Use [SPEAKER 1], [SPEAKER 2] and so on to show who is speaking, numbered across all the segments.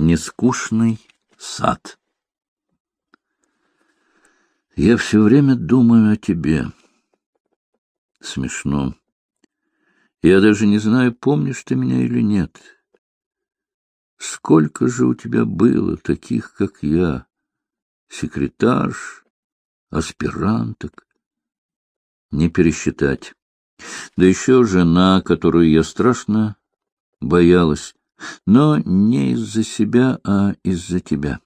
[SPEAKER 1] Нескучный сад. Я все время думаю о тебе. Смешно. Я даже не знаю, помнишь ты меня или нет. Сколько же у тебя было таких, как я, секретарш, аспиранток? Не пересчитать. Да еще жена, которую я страшно боялась, но не из-за себя, а из-за тебя.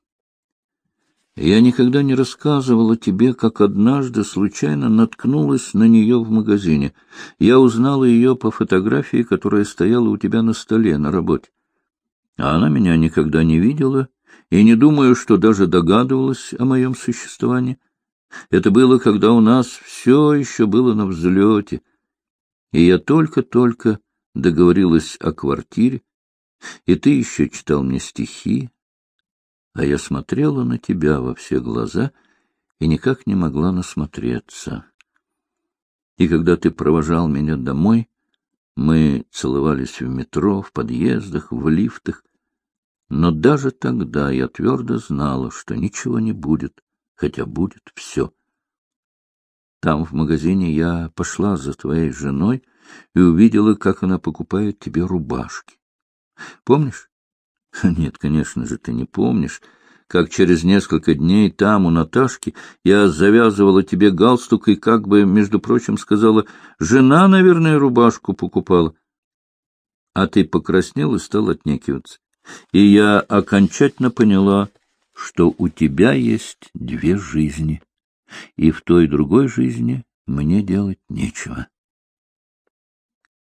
[SPEAKER 1] Я никогда не рассказывала тебе, как однажды случайно наткнулась на нее в магазине. Я узнала ее по фотографии, которая стояла у тебя на столе на работе. А она меня никогда не видела и не думаю, что даже догадывалась о моем существовании. Это было, когда у нас все еще было на взлете, и я только-только договорилась о квартире, и ты еще читал мне стихи, а я смотрела на тебя во все глаза и никак не могла насмотреться. И когда ты провожал меня домой, мы целовались в метро, в подъездах, в лифтах, но даже тогда я твердо знала, что ничего не будет, хотя будет все. Там, в магазине, я пошла за твоей женой и увидела, как она покупает тебе рубашки. Помнишь? Нет, конечно же, ты не помнишь, как через несколько дней там, у Наташки, я завязывала тебе галстук и как бы, между прочим, сказала, жена, наверное, рубашку покупала. А ты покраснел и стал отнекиваться. И я окончательно поняла, что у тебя есть две жизни, и в той другой жизни мне делать нечего.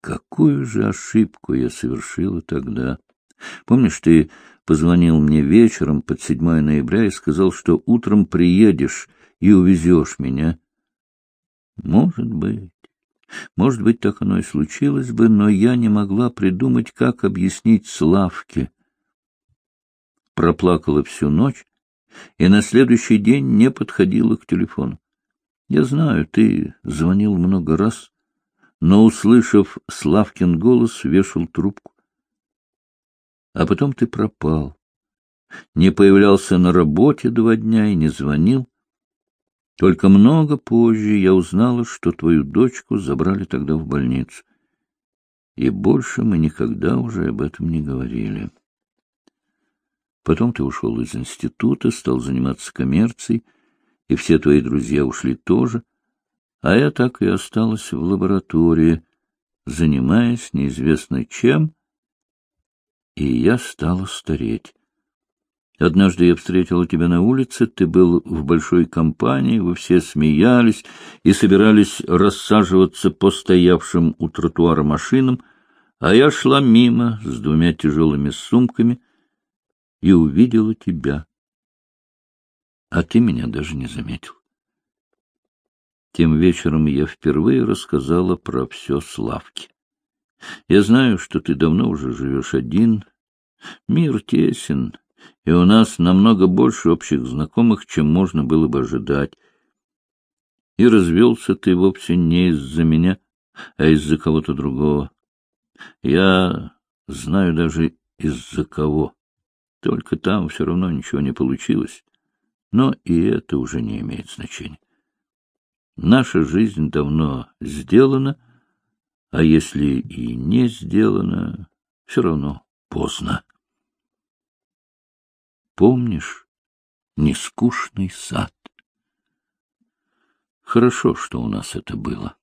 [SPEAKER 1] Какую же ошибку я совершила тогда! Помнишь, ты позвонил мне вечером под 7 ноября и сказал, что утром приедешь и увезешь меня? Может быть. Может быть, так оно и случилось бы, но я не могла придумать, как объяснить Славке. Проплакала всю ночь и на следующий день не подходила к телефону. Я знаю, ты звонил много раз, но, услышав Славкин голос, вешал трубку. А потом ты пропал. Не появлялся на работе два дня и не звонил. Только много позже я узнала, что твою дочку забрали тогда в больницу. И больше мы никогда уже об этом не говорили. Потом ты ушел из института, стал заниматься коммерцией, и все твои друзья ушли тоже — а я так и осталась в лаборатории, занимаясь неизвестно чем, и я стала стареть. Однажды я встретила тебя на улице, ты был в большой компании, вы все смеялись и собирались рассаживаться по стоявшим у тротуара машинам, а я шла мимо с двумя тяжелыми сумками и увидела тебя. А ты меня даже не заметил. Тем вечером я впервые рассказала про все Славке. Я знаю, что ты давно уже живешь один. Мир тесен, и у нас намного больше общих знакомых, чем можно было бы ожидать. И развелся ты вовсе не из-за меня, а из-за кого-то другого. Я знаю даже из-за кого. Только там все равно ничего не получилось. Но и это уже не имеет значения. Наша жизнь давно сделана, а если и не сделана, все равно поздно. Помнишь нескучный сад? Хорошо, что у нас это было.